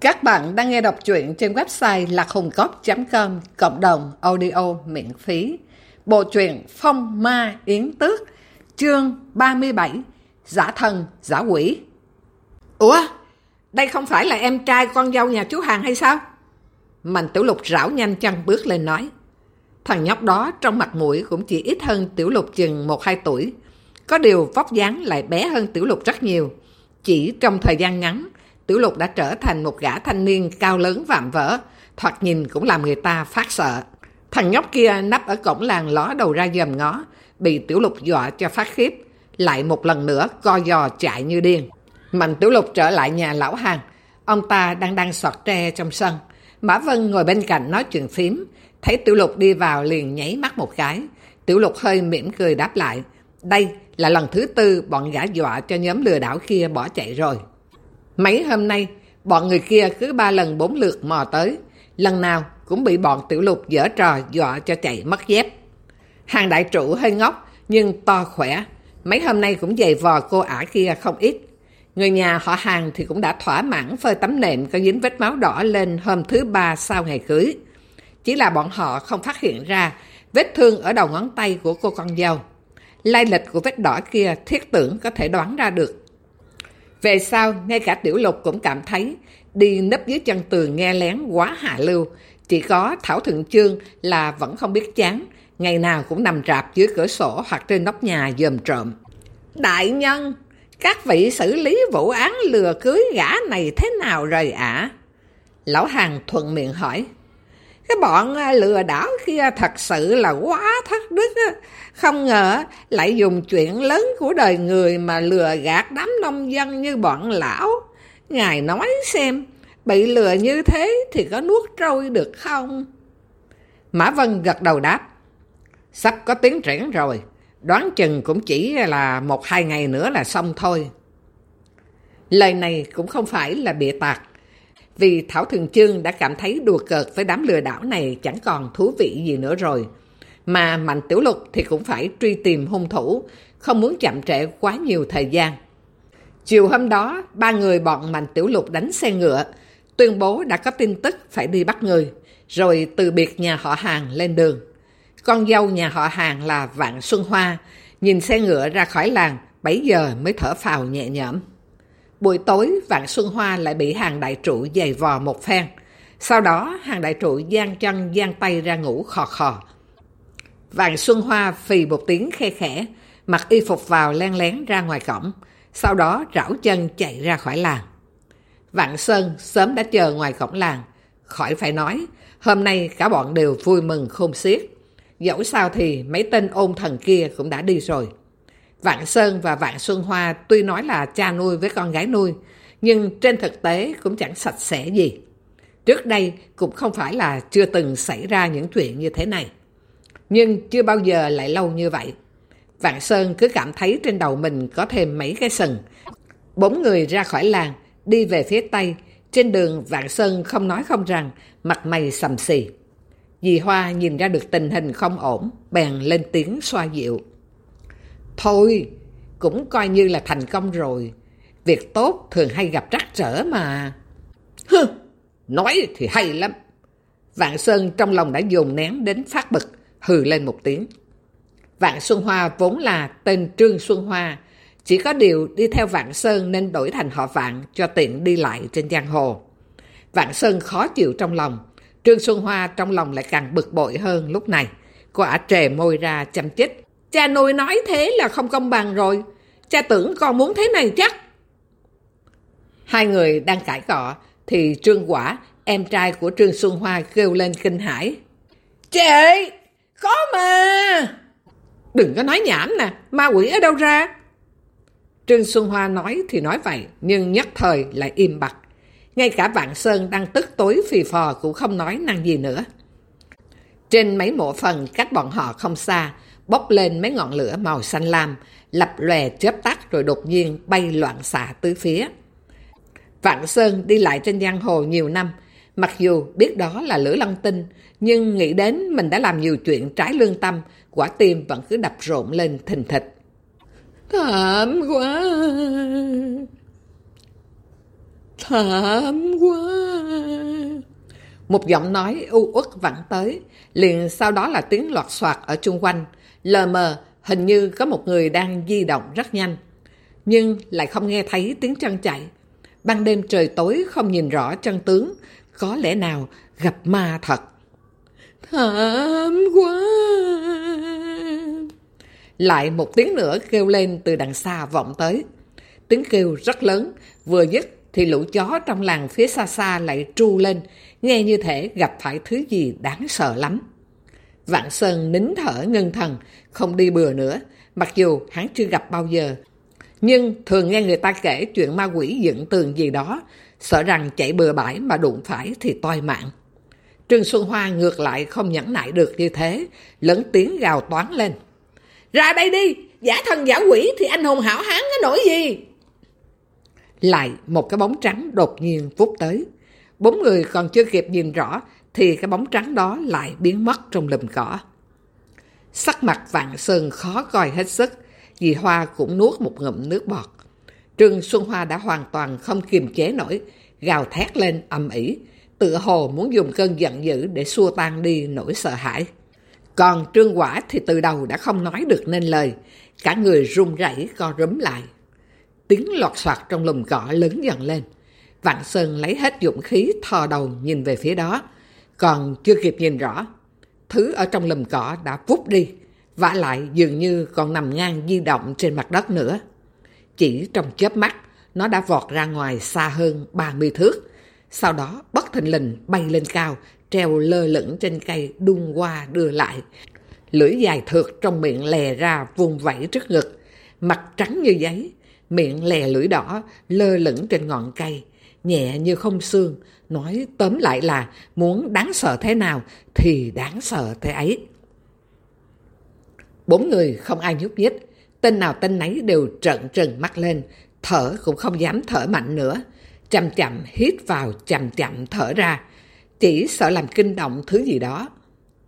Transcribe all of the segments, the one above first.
Các bạn đang nghe đọc truyện trên website lạchungcốc.com cộng đồng audio miễn phí. Bộ truyện Phong Ma Yến Tước chương 37 Giả thần, giả quỷ Ủa? Đây không phải là em trai con dâu nhà chú Hàng hay sao? Mạnh Tiểu Lục rảo nhanh chân bước lên nói. Thằng nhóc đó trong mặt mũi cũng chỉ ít hơn Tiểu Lục chừng 1-2 tuổi. Có điều vóc dáng lại bé hơn Tiểu Lục rất nhiều. Chỉ trong thời gian ngắn, Tiểu Lục đã trở thành một gã thanh niên cao lớn vạm vỡ, thoạt nhìn cũng làm người ta phát sợ. Thằng nhóc kia nấp ở cổng làng ló đầu ra dòm ngó, bị Tiểu Lục dọa cho phát khiếp, lại một lần nữa co giò chạy như điên. Mạnh Tiểu Lục trở lại nhà lão hàng, ông ta đang đang sọt tre trong sân. Mã Vân ngồi bên cạnh nói chuyện phím, thấy Tiểu Lục đi vào liền nháy mắt một cái. Tiểu Lục hơi mỉm cười đáp lại, đây là lần thứ tư bọn gã dọa cho nhóm lừa đảo kia bỏ chạy rồi. Mấy hôm nay, bọn người kia cứ ba lần bốn lượt mò tới, lần nào cũng bị bọn tiểu lục dở trò dọa cho chạy mất dép. Hàng đại trụ hơi ngốc, nhưng to khỏe, mấy hôm nay cũng dày vò cô ả kia không ít. Người nhà họ hàng thì cũng đã thỏa mãn phơi tấm nệm có dính vết máu đỏ lên hôm thứ ba sau ngày cưới. Chỉ là bọn họ không phát hiện ra vết thương ở đầu ngón tay của cô con dâu. Lai lịch của vết đỏ kia thiết tưởng có thể đoán ra được. Về sau, ngay cả tiểu lục cũng cảm thấy đi nấp dưới chân tường nghe lén quá hạ lưu. Chỉ có Thảo Thượng Chương là vẫn không biết chán, ngày nào cũng nằm rạp dưới cửa sổ hoặc trên nóc nhà dòm trộm. Đại nhân, các vị xử lý vụ án lừa cưới gã này thế nào rồi ạ? Lão Hàng thuận miệng hỏi. Cái bọn à, lừa đảo kia thật sự là quá thất đức. Không ngờ lại dùng chuyện lớn của đời người mà lừa gạt đám nông dân như bọn lão. Ngài nói xem, bị lừa như thế thì có nuốt trôi được không? Mã Vân gật đầu đáp. Sắp có tiến triển rồi, đoán chừng cũng chỉ là một hai ngày nữa là xong thôi. Lời này cũng không phải là bịa tạc, vì Thảo Thường Chương đã cảm thấy đùa cợt với đám lừa đảo này chẳng còn thú vị gì nữa rồi. Mà Mạnh Tiểu Lục thì cũng phải truy tìm hung thủ, không muốn chậm trễ quá nhiều thời gian. Chiều hôm đó, ba người bọn Mạnh Tiểu Lục đánh xe ngựa, tuyên bố đã có tin tức phải đi bắt người, rồi từ biệt nhà họ hàng lên đường. Con dâu nhà họ hàng là Vạn Xuân Hoa, nhìn xe ngựa ra khỏi làng, 7 giờ mới thở phào nhẹ nhõm. Buổi tối, Vạn Xuân Hoa lại bị hàng đại trụ giày vò một phen. Sau đó, hàng đại trụ gian chân gian tay ra ngủ khò khò. Vạn Xuân Hoa phì một tiếng khe khẽ, mặc y phục vào len lén ra ngoài cổng, sau đó rảo chân chạy ra khỏi làng. Vạn Sơn sớm đã chờ ngoài cổng làng, khỏi phải nói, hôm nay cả bọn đều vui mừng khôn xiết. Dẫu sao thì mấy tên ôn thần kia cũng đã đi rồi. Vạn Sơn và Vạn Xuân Hoa tuy nói là cha nuôi với con gái nuôi, nhưng trên thực tế cũng chẳng sạch sẽ gì. Trước đây cũng không phải là chưa từng xảy ra những chuyện như thế này. Nhưng chưa bao giờ lại lâu như vậy. Vạn Sơn cứ cảm thấy trên đầu mình có thêm mấy cái sừng. Bốn người ra khỏi làng, đi về phía Tây. Trên đường Vạn Sơn không nói không rằng, mặt mày sầm xì. Dì Hoa nhìn ra được tình hình không ổn, bèn lên tiếng xoa dịu. Thôi, cũng coi như là thành công rồi. Việc tốt thường hay gặp rắc trở mà. Hừ, nói thì hay lắm. Vạn Sơn trong lòng đã dồn nén đến phát bực, hừ lên một tiếng. Vạn Xuân Hoa vốn là tên Trương Xuân Hoa, chỉ có điều đi theo Vạn Sơn nên đổi thành họ Vạn cho tiện đi lại trên giang hồ. Vạn Sơn khó chịu trong lòng, Trương Xuân Hoa trong lòng lại càng bực bội hơn lúc này. Cô ả trề môi ra chăm chích. Cha nuôi nói thế là không công bằng rồi. Cha tưởng con muốn thế này chắc. Hai người đang cãi cọ thì Trương Quả, em trai của Trương Xuân Hoa kêu lên kinh hãi. chị có mà! Đừng có nói nhảm nè, ma quỷ ở đâu ra? Trương Xuân Hoa nói thì nói vậy, nhưng nhất thời lại im bặt. Ngay cả Vạn Sơn đang tức tối phì phò cũng không nói năng gì nữa. Trên mấy mộ phần cách bọn họ không xa, bốc lên mấy ngọn lửa màu xanh lam, lập lòe chớp tắt rồi đột nhiên bay loạn xạ tứ phía. Vạn Sơn đi lại trên giang hồ nhiều năm, mặc dù biết đó là lửa lăng tinh, nhưng nghĩ đến mình đã làm nhiều chuyện trái lương tâm, quả tim vẫn cứ đập rộn lên thình thịch. Thảm quá! Thảm quá! Một giọng nói u uất vẳng tới, liền sau đó là tiếng loạt soạt ở chung quanh. Lờ mờ, hình như có một người đang di động rất nhanh. Nhưng lại không nghe thấy tiếng chân chạy. Ban đêm trời tối không nhìn rõ chân tướng, có lẽ nào gặp ma thật. Thảm quá! Lại một tiếng nữa kêu lên từ đằng xa vọng tới. Tiếng kêu rất lớn, vừa dứt thì lũ chó trong làng phía xa xa lại tru lên, nghe như thể gặp phải thứ gì đáng sợ lắm. Vạn Sơn nín thở ngân thần, không đi bừa nữa, mặc dù hắn chưa gặp bao giờ. Nhưng thường nghe người ta kể chuyện ma quỷ dựng tường gì đó, sợ rằng chạy bừa bãi mà đụng phải thì toi mạng. Trương Xuân Hoa ngược lại không nhẫn nại được như thế, lớn tiếng gào toán lên. Ra đây đi, giả thần giả quỷ thì anh hùng hảo hán nó nổi gì? Lại một cái bóng trắng đột nhiên vút tới. Bốn người còn chưa kịp nhìn rõ thì cái bóng trắng đó lại biến mất trong lùm cỏ. Sắc mặt vạn sơn khó coi hết sức, dì Hoa cũng nuốt một ngụm nước bọt. Trương Xuân Hoa đã hoàn toàn không kiềm chế nổi, gào thét lên âm ỉ, tự hồ muốn dùng cơn giận dữ để xua tan đi nỗi sợ hãi. Còn Trương Quả thì từ đầu đã không nói được nên lời, cả người run rẩy co rúm lại. Tiếng lọt soạt trong lùm cỏ lớn dần lên. Vạn Sơn lấy hết dũng khí thò đầu nhìn về phía đó, còn chưa kịp nhìn rõ. Thứ ở trong lùm cỏ đã vút đi, vả lại dường như còn nằm ngang di động trên mặt đất nữa. Chỉ trong chớp mắt, nó đã vọt ra ngoài xa hơn 30 thước. Sau đó bất thình lình bay lên cao, treo lơ lửng trên cây đung qua đưa lại. Lưỡi dài thượt trong miệng lè ra vùng vẫy trước ngực, mặt trắng như giấy, miệng lè lưỡi đỏ lơ lửng trên ngọn cây, nhẹ như không xương, nói tóm lại là muốn đáng sợ thế nào thì đáng sợ thế ấy. Bốn người không ai nhúc nhích, tên nào tên nấy đều trợn trừng mắt lên, thở cũng không dám thở mạnh nữa, chậm chậm hít vào chậm chậm thở ra, chỉ sợ làm kinh động thứ gì đó.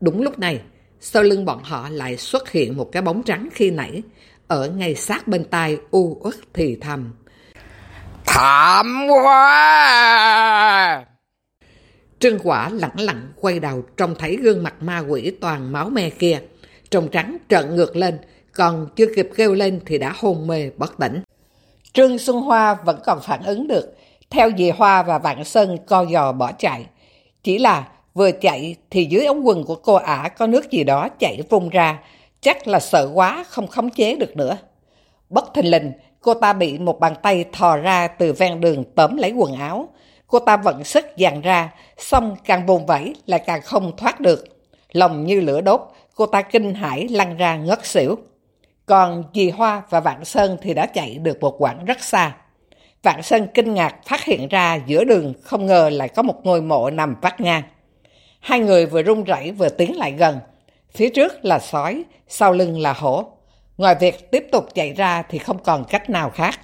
Đúng lúc này, sau lưng bọn họ lại xuất hiện một cái bóng trắng khi nãy, ở ngay sát bên tai u uất thì thầm. Thảm quá! Trương quả lặng lặng quay đầu trông thấy gương mặt ma quỷ toàn máu me kia. Trông trắng trợn ngược lên, còn chưa kịp kêu lên thì đã hôn mê bất tỉnh. Trương Xuân Hoa vẫn còn phản ứng được, theo dì Hoa và Vạn Sơn co giò bỏ chạy. Chỉ là vừa chạy thì dưới ống quần của cô ả có nước gì đó chảy vung ra, chắc là sợ quá không khống chế được nữa. Bất thình lình, cô ta bị một bàn tay thò ra từ ven đường tóm lấy quần áo. Cô ta vận sức dàn ra, xong càng bồn vẫy lại càng không thoát được. Lòng như lửa đốt, cô ta kinh hãi lăn ra ngất xỉu. Còn dì Hoa và Vạn Sơn thì đã chạy được một quãng rất xa. Vạn Sơn kinh ngạc phát hiện ra giữa đường không ngờ lại có một ngôi mộ nằm vắt ngang. Hai người vừa run rẩy vừa tiến lại gần. Phía trước là sói, sau lưng là hổ. Ngoài việc tiếp tục chạy ra thì không còn cách nào khác.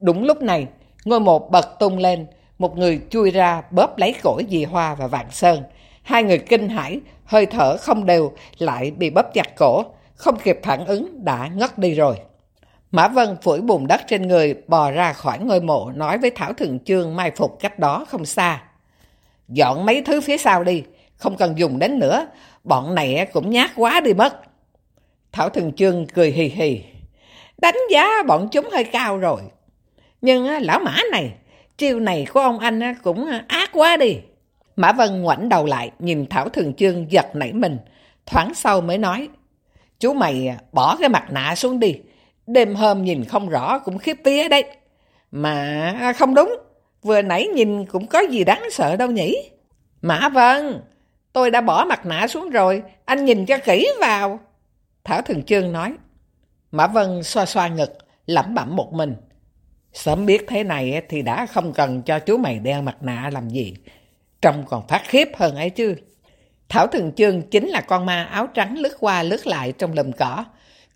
Đúng lúc này, ngôi mộ bật tung lên, một người chui ra bóp lấy cổ dì Hoa và Vạn Sơn. Hai người kinh hãi, hơi thở không đều, lại bị bóp chặt cổ, không kịp phản ứng đã ngất đi rồi. Mã Vân phủi bùn đất trên người, bò ra khỏi ngôi mộ, nói với Thảo Thượng Chương mai phục cách đó không xa. Dọn mấy thứ phía sau đi, không cần dùng đến nữa, bọn này cũng nhát quá đi mất. Thảo Thường Chương cười hì hì, đánh giá bọn chúng hơi cao rồi. Nhưng lão mã này, chiêu này của ông anh cũng ác quá đi. Mã Vân ngoảnh đầu lại, nhìn Thảo Thường Chương giật nảy mình, thoáng sau mới nói, chú mày à, bỏ cái mặt nạ xuống đi, đêm hôm nhìn không rõ cũng khiếp vía đấy. Mà à, không đúng, vừa nãy nhìn cũng có gì đáng sợ đâu nhỉ? Mã Vân, tôi đã bỏ mặt nạ xuống rồi, anh nhìn cho kỹ vào. Thảo Thường Chương nói. Mã Vân xoa xoa ngực, lẩm bẩm một mình. Sớm biết thế này thì đã không cần cho chú mày đeo mặt nạ làm gì. Trông còn phát khiếp hơn ấy chứ. Thảo Thường Chương chính là con ma áo trắng lướt qua lướt lại trong lùm cỏ.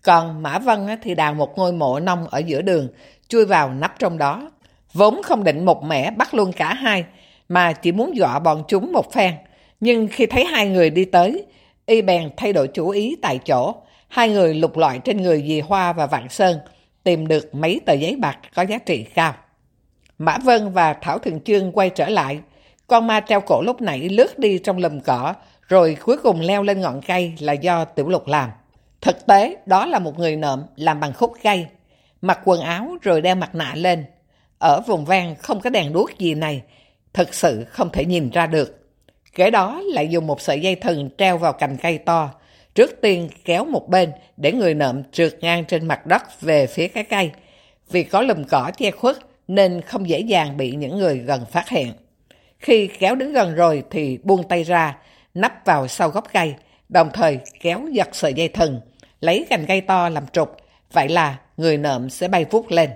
Còn Mã Vân thì đào một ngôi mộ nông ở giữa đường, chui vào nắp trong đó. Vốn không định một mẻ bắt luôn cả hai, mà chỉ muốn dọa bọn chúng một phen. Nhưng khi thấy hai người đi tới, y bèn thay đổi chủ ý tại chỗ. Hai người lục lọi trên người dì Hoa và Vạn Sơn, tìm được mấy tờ giấy bạc có giá trị cao. Mã Vân và Thảo Thường Chương quay trở lại, Con ma treo cổ lúc nãy lướt đi trong lùm cỏ, rồi cuối cùng leo lên ngọn cây là do Tiểu Lục làm. Thực tế, đó là một người nợm làm bằng khúc cây, mặc quần áo rồi đeo mặt nạ lên. Ở vùng ven không có đèn đuốc gì này, thật sự không thể nhìn ra được. Kế đó lại dùng một sợi dây thừng treo vào cành cây to, trước tiên kéo một bên để người nợm trượt ngang trên mặt đất về phía cái cây. Vì có lùm cỏ che khuất nên không dễ dàng bị những người gần phát hiện. Khi kéo đến gần rồi thì buông tay ra, nắp vào sau gốc cây, đồng thời kéo giật sợi dây thừng, lấy cành cây to làm trục, vậy là người nợm sẽ bay vút lên.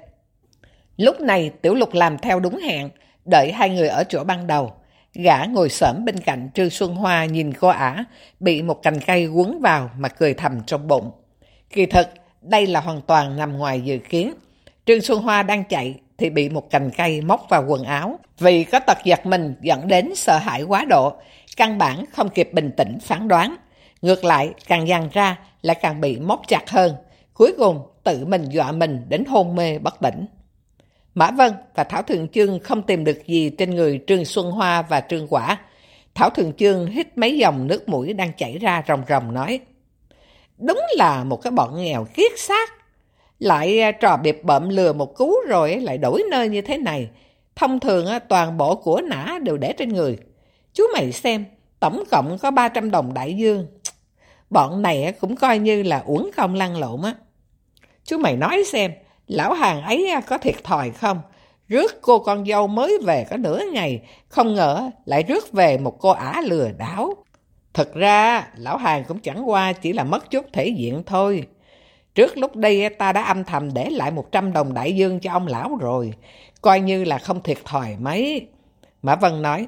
Lúc này Tiểu Lục làm theo đúng hẹn, đợi hai người ở chỗ ban đầu. Gã ngồi sởm bên cạnh Trương Xuân Hoa nhìn cô ả, bị một cành cây quấn vào mà cười thầm trong bụng. Kỳ thực, đây là hoàn toàn nằm ngoài dự kiến. Trương Xuân Hoa đang chạy thì bị một cành cây móc vào quần áo. Vì có tật giật mình dẫn đến sợ hãi quá độ, căn bản không kịp bình tĩnh phán đoán. Ngược lại, càng dằn ra lại càng bị móc chặt hơn. Cuối cùng, tự mình dọa mình đến hôn mê bất tỉnh. Mã Vân và Thảo Thượng Chương không tìm được gì trên người Trương Xuân Hoa và Trương Quả. Thảo Thượng Chương hít mấy dòng nước mũi đang chảy ra ròng ròng nói. Đúng là một cái bọn nghèo kiết xác. Lại à, trò biệp bợm lừa một cú rồi lại đổi nơi như thế này. Thông thường toàn bộ của nã đều để trên người. Chú mày xem, tổng cộng có 300 đồng đại dương. Bọn này cũng coi như là uống công lăn lộn á. Chú mày nói xem, lão hàng ấy có thiệt thòi không? Rước cô con dâu mới về có nửa ngày, không ngờ lại rước về một cô ả lừa đảo. Thật ra, lão hàng cũng chẳng qua chỉ là mất chút thể diện thôi. Trước lúc đây ta đã âm thầm để lại 100 đồng đại dương cho ông lão rồi, coi như là không thiệt thòi mấy. Mã Vân nói.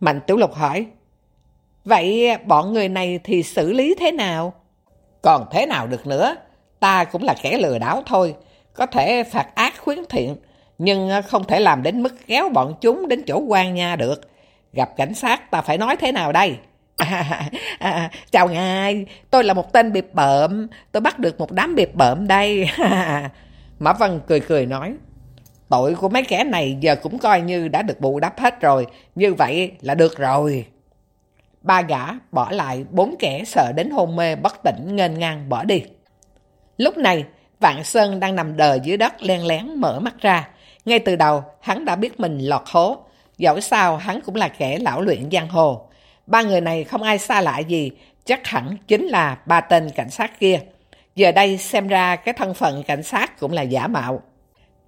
Mạnh Tiểu Lục hỏi, Vậy bọn người này thì xử lý thế nào? Còn thế nào được nữa? Ta cũng là kẻ lừa đảo thôi. Có thể phạt ác khuyến thiện, nhưng ờ, không thể làm đến mức kéo bọn chúng đến chỗ quan nha được. Gặp cảnh sát ta phải nói thế nào đây? À, à, à, à, à, chào ngài, tôi là một tên biệp bợm, tôi bắt được một đám biệp bợm đây. Mã văn cười cười nói, tội của mấy kẻ này giờ cũng coi như đã được bù đắp hết rồi, như vậy là được rồi. Ba gã bỏ lại bốn kẻ sợ đến hôn mê bất tỉnh ngênh ngang bỏ đi. Lúc này, Vạn Sơn đang nằm đờ dưới đất len lén mở mắt ra. Ngay từ đầu, hắn đã biết mình lọt hố. Dẫu sao, hắn cũng là kẻ lão luyện giang hồ. Ba người này không ai xa lạ gì, chắc hẳn chính là ba tên cảnh sát kia. Giờ đây xem ra cái thân phận cảnh sát cũng là giả mạo.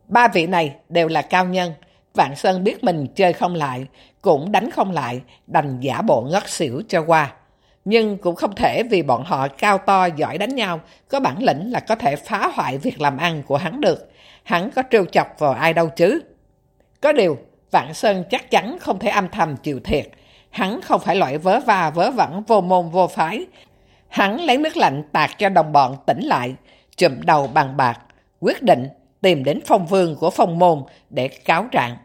Ba vị này đều là cao nhân. Vạn Sơn biết mình chơi không lại, cũng đánh không lại, đành giả bộ ngất xỉu cho qua. Nhưng cũng không thể vì bọn họ cao to giỏi đánh nhau, có bản lĩnh là có thể phá hoại việc làm ăn của hắn được. Hắn có trêu chọc vào ai đâu chứ. Có điều, Vạn Sơn chắc chắn không thể âm thầm chịu thiệt. Hắn không phải loại vớ va vớ vẩn vô môn vô phái. Hắn lấy nước lạnh tạt cho đồng bọn tỉnh lại, chụm đầu bằng bạc, quyết định tìm đến phong vương của phong môn để cáo trạng.